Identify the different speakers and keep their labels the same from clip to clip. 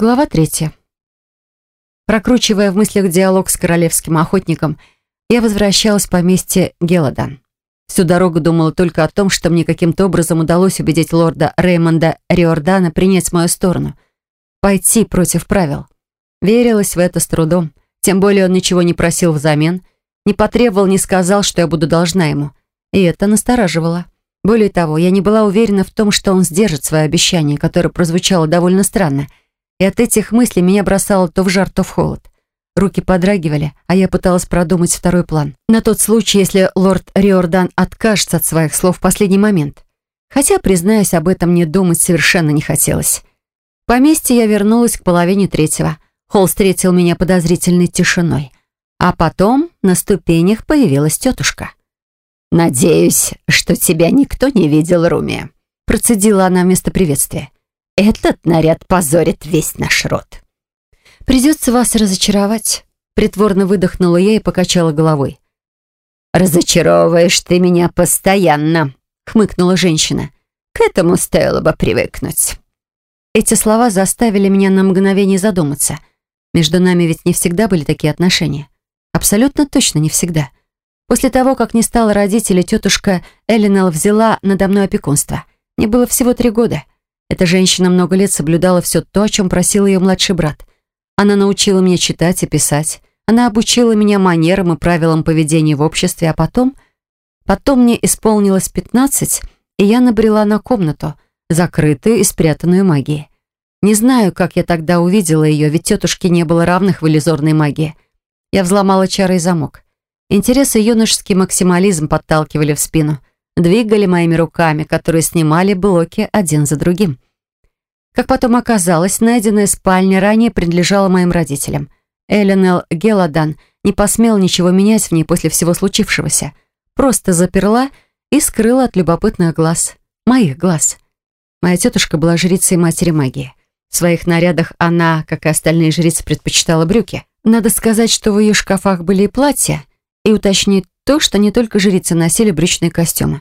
Speaker 1: Глава третья. Прокручивая в мыслях диалог с королевским охотником, я возвращалась в поместье Геладан. Всю дорогу думала только о том, что мне каким-то образом удалось убедить лорда Реймонда Риордана принять мою сторону. Пойти против правил. Верилась в это с трудом. Тем более он ничего не просил взамен, не потребовал, не сказал, что я буду должна ему. И это настораживало. Более того, я не была уверена в том, что он сдержит свое обещание, которое прозвучало довольно странно — и от этих мыслей меня бросало то в жар, то в холод. Руки подрагивали, а я пыталась продумать второй план. На тот случай, если лорд Риордан откажется от своих слов в последний момент. Хотя, признаюсь, об этом мне думать совершенно не хотелось. В поместье я вернулась к половине третьего. Холл встретил меня подозрительной тишиной. А потом на ступенях появилась тетушка.
Speaker 2: «Надеюсь, что тебя никто не видел, Руми», процедила она вместо приветствия. Этот наряд позорит весь наш род.
Speaker 1: Придется вас разочаровать. Притворно выдохнула я и покачала головой.
Speaker 2: «Разочаровываешь ты меня постоянно», — хмыкнула женщина. «К этому стоило бы привыкнуть».
Speaker 1: Эти слова заставили меня на мгновение задуматься. Между нами ведь не всегда были такие отношения. Абсолютно точно не всегда. После того, как не стало родителей, тетушка Эллинел взяла надо мной опекунство. Мне было всего три года. Эта женщина много лет соблюдала все то, о чем просил ее младший брат. Она научила меня читать и писать. Она обучила меня манерам и правилам поведения в обществе, а потом... Потом мне исполнилось пятнадцать, и я набрела на комнату, закрытую и спрятанную магией. Не знаю, как я тогда увидела ее, ведь тетушке не было равных в иллюзорной магии. Я взломала чары и замок. Интерес и юношеский максимализм подталкивали в спину двигали моими руками, которые снимали блоки один за другим. Как потом оказалось, найденная спальня ранее принадлежала моим родителям. Эленел Геладан не посмела ничего менять в ней после всего случившегося. Просто заперла и скрыла от любопытных глаз. Моих глаз. Моя тетушка была жрицей матери магии. В своих нарядах она, как и остальные жрицы, предпочитала брюки. Надо сказать, что в ее шкафах были и платья, и уточнить то, что не только жрицы носили брючные костюмы.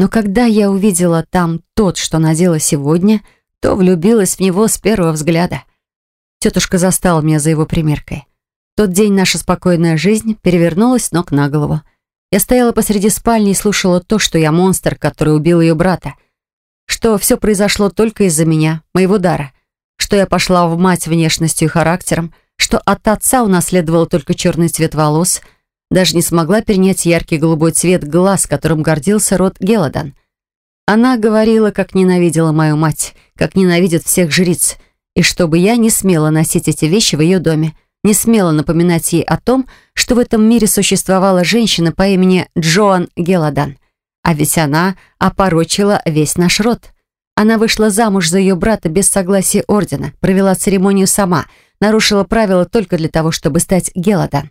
Speaker 1: Но когда я увидела там тот, что надела сегодня, то влюбилась в него с первого взгляда. Тетушка застала меня за его примеркой. В тот день наша спокойная жизнь перевернулась ног на голову. Я стояла посреди спальни и слушала то, что я монстр, который убил ее брата. Что все произошло только из-за меня, моего дара. Что я пошла в мать внешностью и характером. Что от отца унаследовала только черный цвет волос — даже не смогла перенять яркий голубой цвет глаз, которым гордился род Геладан. Она говорила, как ненавидела мою мать, как ненавидит всех жриц, и чтобы я не смела носить эти вещи в ее доме, не смела напоминать ей о том, что в этом мире существовала женщина по имени Джоан Геладан. А ведь она опорочила весь наш род. Она вышла замуж за ее брата без согласия ордена, провела церемонию сама, нарушила правила только для того, чтобы стать Геладан.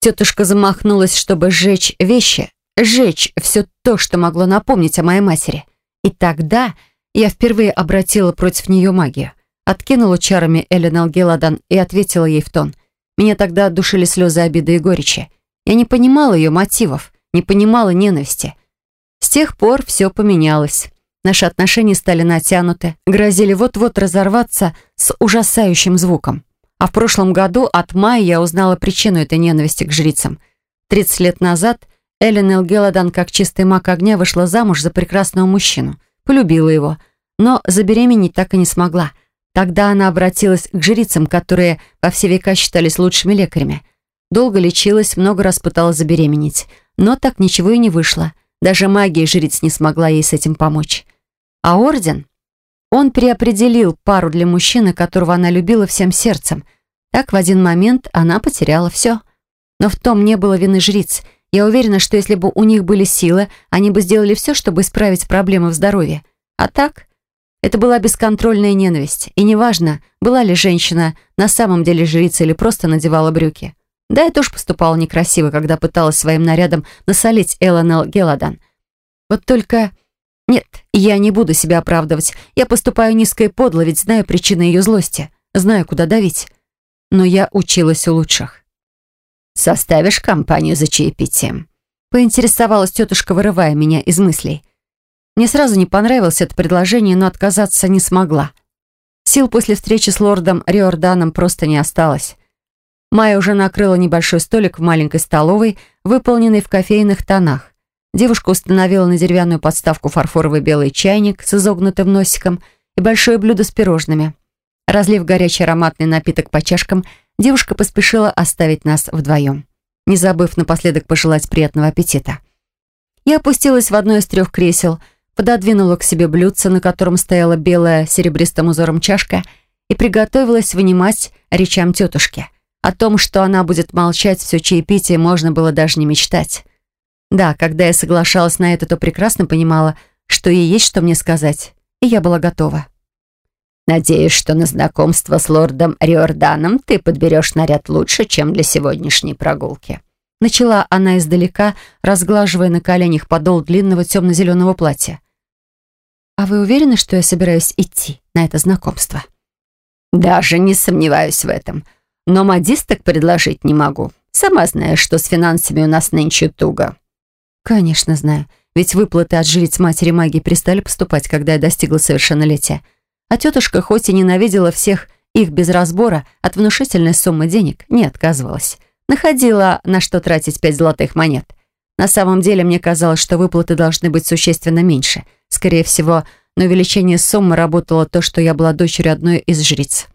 Speaker 1: Тетушка замахнулась, чтобы сжечь вещи, сжечь все то, что могло напомнить о моей матери. И тогда я впервые обратила против нее магию. Откинула чарами Эленал Геладан и ответила ей в тон. Меня тогда отдушили слезы обиды и горечи. Я не понимала ее мотивов, не понимала ненависти. С тех пор все поменялось. Наши отношения стали натянуты, грозили вот-вот разорваться с ужасающим звуком. А в прошлом году от Майи я узнала причину этой ненависти к жрицам. 30 лет назад Эллен Элгеладан, как чистый маг огня, вышла замуж за прекрасного мужчину. Полюбила его, но забеременеть так и не смогла. Тогда она обратилась к жрицам, которые во все века считались лучшими лекарями. Долго лечилась, много раз пыталась забеременеть, но так ничего и не вышло. Даже магия жриц не смогла ей с этим помочь. А орден? Он переопределил пару для мужчины, которого она любила всем сердцем. Так в один момент она потеряла все. Но в том не было вины жриц. Я уверена, что если бы у них были силы, они бы сделали все, чтобы исправить проблемы в здоровье. А так, это была бесконтрольная ненависть. И неважно, была ли женщина на самом деле жрицей или просто надевала брюки. Да, я тоже поступала некрасиво, когда пыталась своим нарядом насолить Эллен Геладан. Вот только нет, я не буду себя оправдывать. Я поступаю низко и подло, ведь знаю причины ее злости. Знаю, куда давить. Но я училась у лучших.
Speaker 2: «Составишь компанию за чаепитием?»
Speaker 1: Поинтересовалась тетушка, вырывая меня из мыслей. Мне сразу не понравилось это предложение, но отказаться не смогла. Сил после встречи с лордом Риорданом просто не осталось. Майя уже накрыла небольшой столик в маленькой столовой, выполненный в кофейных тонах. Девушка установила на деревянную подставку фарфоровый белый чайник с изогнутым носиком и большое блюдо с пирожными. Разлив горячий ароматный напиток по чашкам, девушка поспешила оставить нас вдвоем, не забыв напоследок пожелать приятного аппетита. Я опустилась в одно из трех кресел, пододвинула к себе блюдце, на котором стояла белая серебристым узором чашка, и приготовилась вынимать речам тетушки. О том, что она будет молчать все чаепитие, можно было даже не мечтать. Да, когда я соглашалась на это, то прекрасно понимала, что ей есть что мне сказать, и я была готова.
Speaker 2: «Надеюсь, что на знакомство с лордом Риорданом ты подберешь наряд лучше, чем для сегодняшней прогулки».
Speaker 1: Начала она издалека, разглаживая на коленях подол длинного темно-зеленого платья. «А вы уверены, что я собираюсь идти на это знакомство?»
Speaker 2: «Даже не сомневаюсь в этом. Но модисток предложить не могу. Сама знаешь, что с финансами у нас нынче туго».
Speaker 1: «Конечно знаю. Ведь выплаты от жриц матери магии перестали поступать, когда я достигла совершеннолетия. А тетушка, хоть и ненавидела всех их без разбора, от внушительной суммы денег не отказывалась. Находила, на что тратить пять золотых монет. На самом деле, мне казалось, что выплаты должны быть существенно меньше. Скорее всего, на увеличение суммы работало то, что я была дочерью одной из жриц.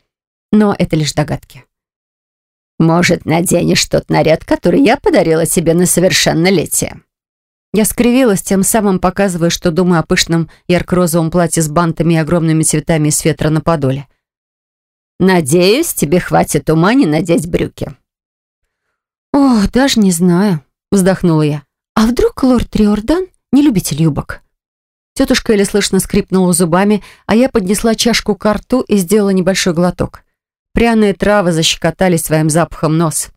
Speaker 1: Но это лишь догадки.
Speaker 2: «Может, наденешь тот наряд, который я подарила тебе на совершеннолетие?»
Speaker 1: Я скривилась, тем самым показывая, что думаю о пышном ярко-розовом платье с бантами и огромными цветами из фетра на подоле.
Speaker 2: «Надеюсь, тебе хватит ума не надеть брюки».
Speaker 1: «Ох, даже не знаю», — вздохнула я. «А вдруг лорд Риордан не любитель юбок?» Тетушка еле слышно скрипнула зубами, а я поднесла чашку к рту и сделала небольшой глоток. Пряные травы защекотали своим запахом нос.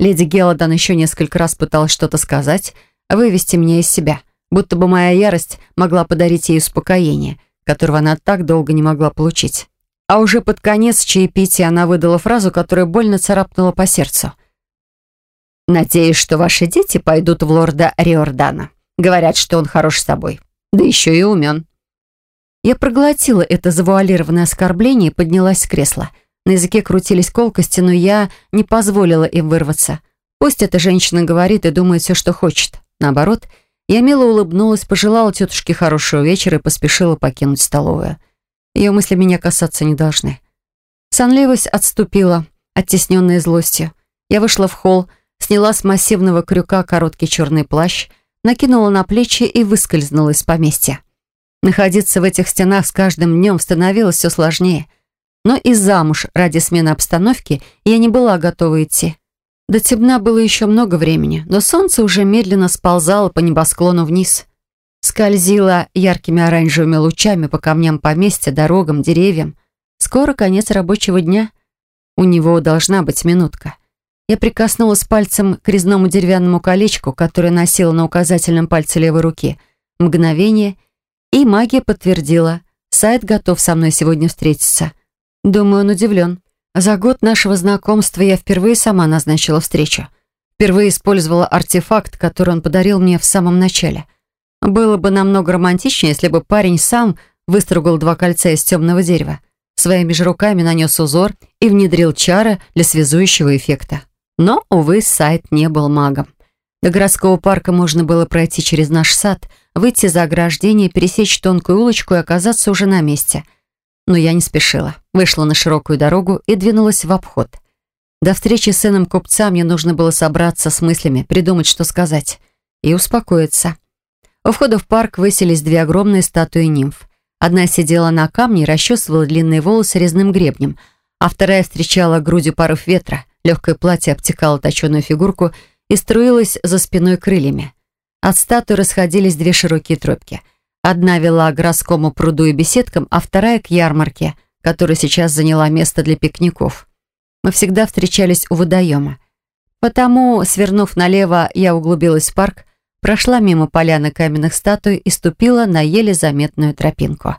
Speaker 1: Леди Гелладан еще несколько раз пыталась что-то сказать, вывести меня из себя, будто бы моя ярость могла подарить ей успокоение, которого она так долго не могла получить. А уже под конец чаепития она выдала фразу, которая больно царапнула по сердцу.
Speaker 2: «Надеюсь, что ваши дети пойдут в лорда Риордана. Говорят, что он хорош собой, да еще и умен».
Speaker 1: Я проглотила это завуалированное оскорбление и поднялась с кресла. На языке крутились колкости, но я не позволила им вырваться. Пусть эта женщина говорит и думает все, что хочет. Наоборот, я мило улыбнулась, пожелала тетушке хорошего вечера и поспешила покинуть столовую. Ее мысли меня касаться не должны. Сонливость отступила, оттесненная злостью. Я вышла в холл, сняла с массивного крюка короткий черный плащ, накинула на плечи и выскользнула из поместья. Находиться в этих стенах с каждым днем становилось все сложнее. Но и замуж ради смены обстановки я не была готова идти. До темна было еще много времени, но солнце уже медленно сползало по небосклону вниз. Скользило яркими оранжевыми лучами по камням поместья, дорогам, деревьям. Скоро конец рабочего дня. У него должна быть минутка. Я прикоснулась пальцем к резному деревянному колечку, которое носила на указательном пальце левой руки. Мгновение, и магия подтвердила. Сайт готов со мной сегодня встретиться. Думаю, он удивлен. За год нашего знакомства я впервые сама назначила встречу. Впервые использовала артефакт, который он подарил мне в самом начале. Было бы намного романтичнее, если бы парень сам выстругал два кольца из темного дерева, своими же руками нанес узор и внедрил чары для связующего эффекта. Но, увы, сайт не был магом. До городского парка можно было пройти через наш сад, выйти за ограждение, пересечь тонкую улочку и оказаться уже на месте — но я не спешила. Вышла на широкую дорогу и двинулась в обход. До встречи с сыном купца мне нужно было собраться с мыслями, придумать, что сказать, и успокоиться. У входа в парк высились две огромные статуи нимф. Одна сидела на камне и расчесывала длинные волосы резным гребнем, а вторая встречала грудью порыв ветра, легкое платье обтекало точеную фигурку и струилось за спиной крыльями. От статуи расходились две широкие тропки — Одна вела к городскому пруду и беседкам, а вторая к ярмарке, которая сейчас заняла место для пикников. Мы всегда встречались у водоема. Потому, свернув налево, я углубилась в парк, прошла мимо поляны каменных статуй и ступила на еле заметную тропинку.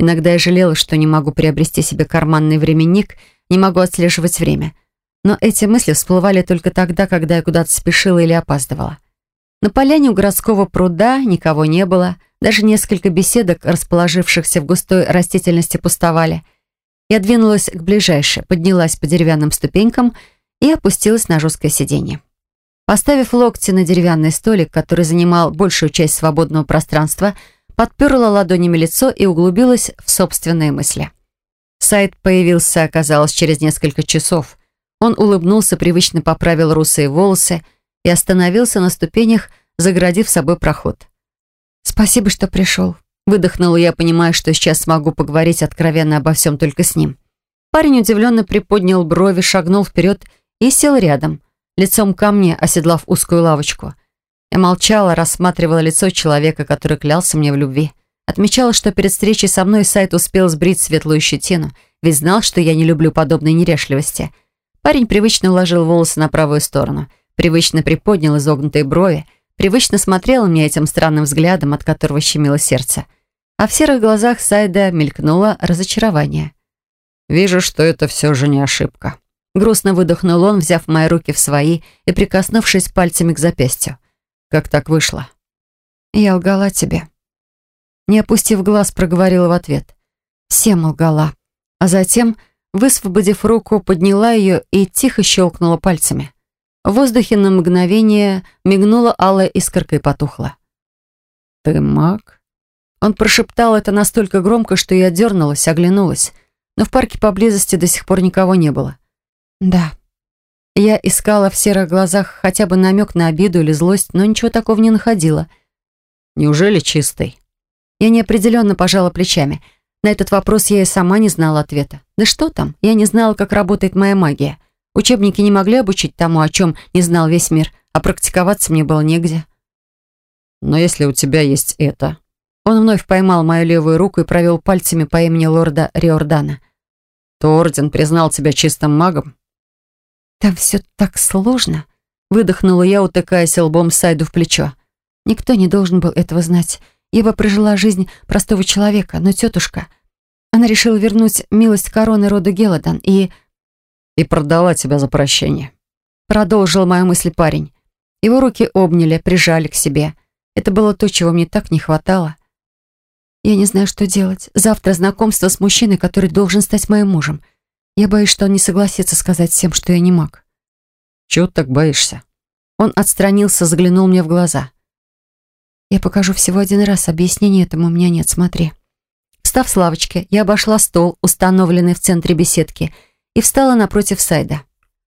Speaker 1: Иногда я жалела, что не могу приобрести себе карманный временник, не могу отслеживать время. Но эти мысли всплывали только тогда, когда я куда-то спешила или опаздывала. На поляне у городского пруда никого не было — даже несколько беседок, расположившихся в густой растительности, пустовали. Я двинулась к ближайшей, поднялась по деревянным ступенькам и опустилась на жесткое сиденье. Поставив локти на деревянный столик, который занимал большую часть свободного пространства, подперла ладонями лицо и углубилась в собственные мысли. Сайт появился, оказалось, через несколько часов. Он улыбнулся, привычно поправил русые волосы и остановился на ступенях, загородив собой проход. «Спасибо, что пришел», — выдохнула я, понимая, что сейчас смогу поговорить откровенно обо всем только с ним. Парень удивленно приподнял брови, шагнул вперед и сел рядом — лицом ко мне, оседлав узкую лавочку. Я молчала, рассматривала лицо человека, который клялся мне в любви. Отмечала, что перед встречей со мной сайт успел сбрить светлую щетину, ведь знал, что я не люблю подобной неряшливости. Парень привычно уложил волосы на правую сторону, привычно приподнял изогнутые брови, привычно смотрел мне этим странным взглядом, от которого щемило сердце. А в серых глазах Сайда мелькнуло разочарование. «Вижу, что это все же не ошибка», Грустно выдохнул он, взяв мои руки в свои и прикоснувшись пальцами к запястью. «Как так вышло?» «Я лгала тебе». Не опустив глаз, проговорила в ответ. «Всем лгала». А затем, высвободив руку, подняла ее и тихо щелкнула пальцами. В воздухе на мгновение мигнула алая искорка и потухла. «Ты маг?» Он прошептал это настолько громко, что я дернулась, оглянулась, но в парке поблизости до сих пор никого не было. Да. Я искала в серых глазах хотя бы намек на обиду или злость, но ничего такого не находила. Неужели чистый? Я неопределенно пожала плечами. На этот вопрос я и сама не знала ответа. Да что там? Я не знала, как работает моя магия. Учебники не могли обучить тому, о чем не знал весь мир, а практиковаться мне было негде. Но если у тебя есть это... Он вновь поймал мою левую руку и провел пальцами по имени лорда Риордана. То орден признал тебя чистым магом? «Там все так сложно», — выдохнула я, утыкаясь лбом Сайду в плечо. «Никто не должен был этого знать. Я бы прожила жизнь простого человека, но тетушка... Она решила вернуть милость короны рода Геладан и...» «И продала тебя за прощение», — продолжил мою мысль парень. Его руки обняли, прижали к себе. Это было то, чего мне так не хватало. Я не знаю, что делать. Завтра знакомство с мужчиной, который должен стать моим мужем. Я боюсь, что он не согласится сказать всем, что я не маг. Чего ты так боишься? Он отстранился, заглянул мне в глаза. Я покажу всего один раз, объяснения этому у меня нет, смотри. Встав с лавочки, я обошла стол, установленный в центре беседки, и встала напротив Сайда.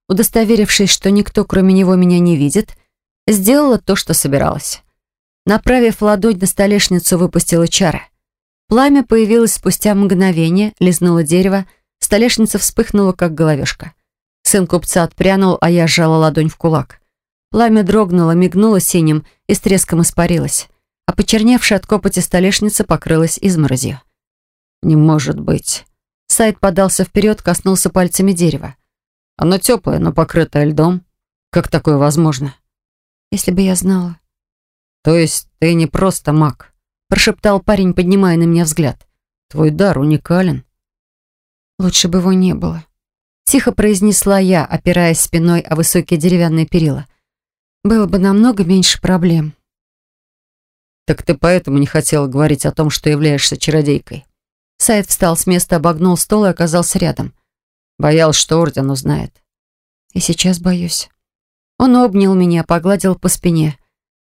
Speaker 1: Удостоверившись, что никто, кроме него, меня не видит, сделала то, что собиралась. Направив ладонь на столешницу, выпустила чары. Пламя появилось спустя мгновение, лизнуло дерево, Столешница вспыхнула, как головешка. Сын купца отпрянул, а я сжала ладонь в кулак. Пламя дрогнуло, мигнуло синим и с треском испарилось, а почерневшая от копоти столешница покрылась изморозью. «Не может быть!» Сайд подался вперед, коснулся пальцами дерева. «Оно теплое, но покрытое льдом. Как такое возможно?» «Если бы я знала». «То есть ты не просто маг?» прошептал парень, поднимая на меня взгляд. «Твой дар уникален». Лучше бы его не было. Тихо произнесла я, опираясь спиной о высокие деревянные перила. Было бы намного меньше проблем. «Так ты поэтому не хотела говорить о том, что являешься чародейкой?» Сайд встал с места, обогнул стол и оказался рядом. Боялся, что Орден узнает. И сейчас боюсь. Он обнял меня, погладил по спине.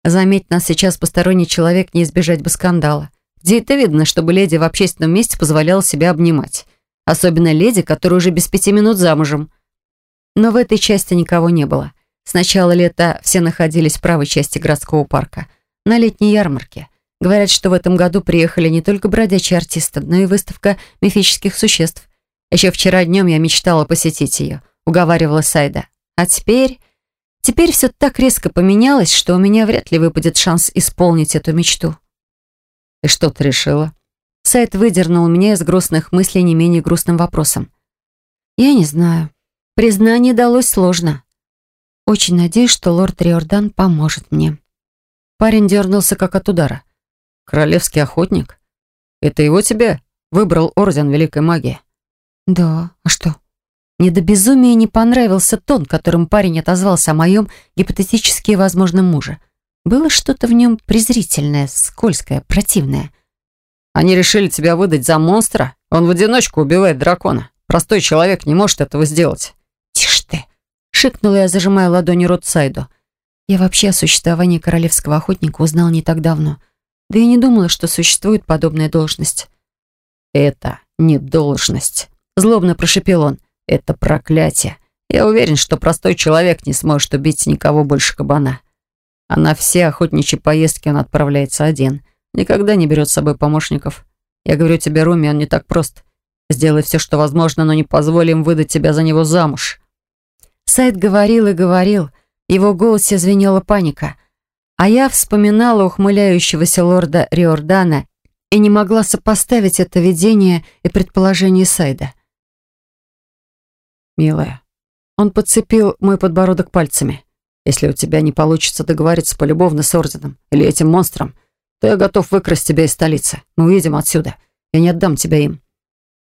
Speaker 1: Заметь, нас сейчас посторонний человек не избежать бы скандала. Где это видно, чтобы леди в общественном месте позволяла себя обнимать? Особенно леди, которая уже без пяти минут замужем. Но в этой части никого не было. С начала лета все находились в правой части городского парка, на летней ярмарке. Говорят, что в этом году приехали не только бродячие артисты, но и выставка мифических существ. Еще вчера днем я мечтала посетить ее, уговаривала Сайда. А теперь... Теперь все так резко поменялось, что у меня вряд ли выпадет шанс исполнить эту мечту. «И что ты решила?» Сайт выдернул меня из грустных мыслей не менее грустным вопросом. «Я не знаю. Признание далось сложно. Очень надеюсь, что лорд Риордан поможет мне». Парень дернулся как от удара. «Королевский охотник? Это его тебе выбрал Орден Великой Магии?» «Да, а что?» Мне до безумия не понравился тон, которым парень отозвался о моем гипотетически возможном муже. Было что-то в нем презрительное, скользкое, противное. Они решили тебя выдать за монстра? Он в одиночку убивает дракона.
Speaker 3: Простой человек не может этого сделать».
Speaker 1: «Тише ты!» — шикнула я, зажимая ладонью рот Сайду. Я вообще о существовании королевского охотника узнал не так давно. Да и не думала, что существует подобная должность.
Speaker 3: «Это не должность», — злобно прошипел он. «Это проклятие. Я уверен, что простой человек не сможет убить никого больше кабана. А на все охотничьи поездки он отправляется один. Никогда не берет с собой помощников. Я говорю тебе, Руми, он не так прост. Сделай все, что возможно, но не позволь им выдать тебя за него замуж».
Speaker 1: Сайд говорил и говорил. В его голосе звенела паника. А я вспоминала ухмыляющегося лорда Риордана и не могла сопоставить это видение и предположение Сайда.
Speaker 3: «Милая». Он подцепил мой подбородок пальцами. «Если у тебя не получится договориться полюбовно с Орденом или этим монстром, то я готов выкрасть тебя из столицы. Мы уедем отсюда. Я не отдам тебя им».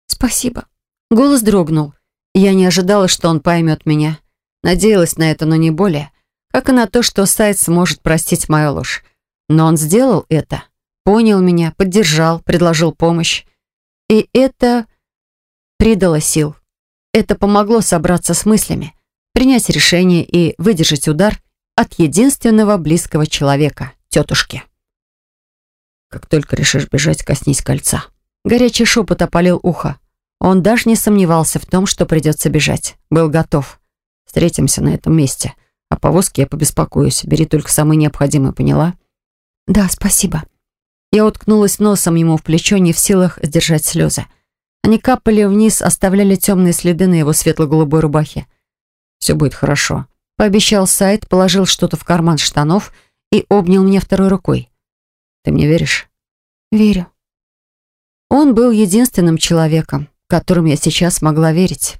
Speaker 1: «Спасибо». Голос дрогнул. Я не ожидала, что он поймет меня. Надеялась на это, но не более. Как и на то, что Сайд сможет простить мою ложь. Но он сделал это. Понял меня, поддержал, предложил помощь. И это придало сил. Это помогло собраться с мыслями, принять решение и выдержать удар от единственного близкого человека, тетушки.
Speaker 3: «Как только решишь бежать, коснись кольца».
Speaker 1: Горячий шепот опалил ухо. Он даже не сомневался в том, что придется бежать. Был готов.
Speaker 3: Встретимся на этом месте. А повозки я побеспокоюсь. Бери только самое необходимое, поняла?
Speaker 1: Да, спасибо. Я уткнулась носом ему в плечо, не в силах сдержать слезы. Они капали вниз, оставляли темные следы на его светло-голубой рубахе.
Speaker 3: «Все будет хорошо», —
Speaker 1: пообещал Сайд, положил что-то в карман штанов и обнял меня второй рукой.
Speaker 3: «Ты мне веришь?»
Speaker 1: «Верю». Он был единственным человеком, которым я сейчас могла верить.